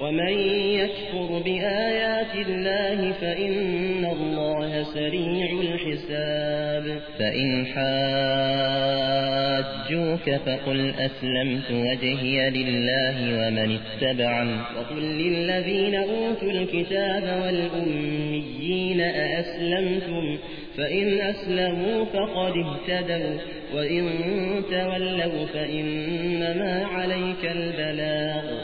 ومن يكفر بآيات الله فإن الله سريع الحساب. فإن حاجوك فقل أسلمت وجهي لله ومن اتبعن وقل للذين أوتوا الكتاب والأميين أأسلمتم؟ فإن أسلموا فقد اهتدوا وإن تولوا فإنما عليك البلاغ.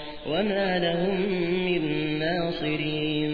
وما لهم من ناصرين.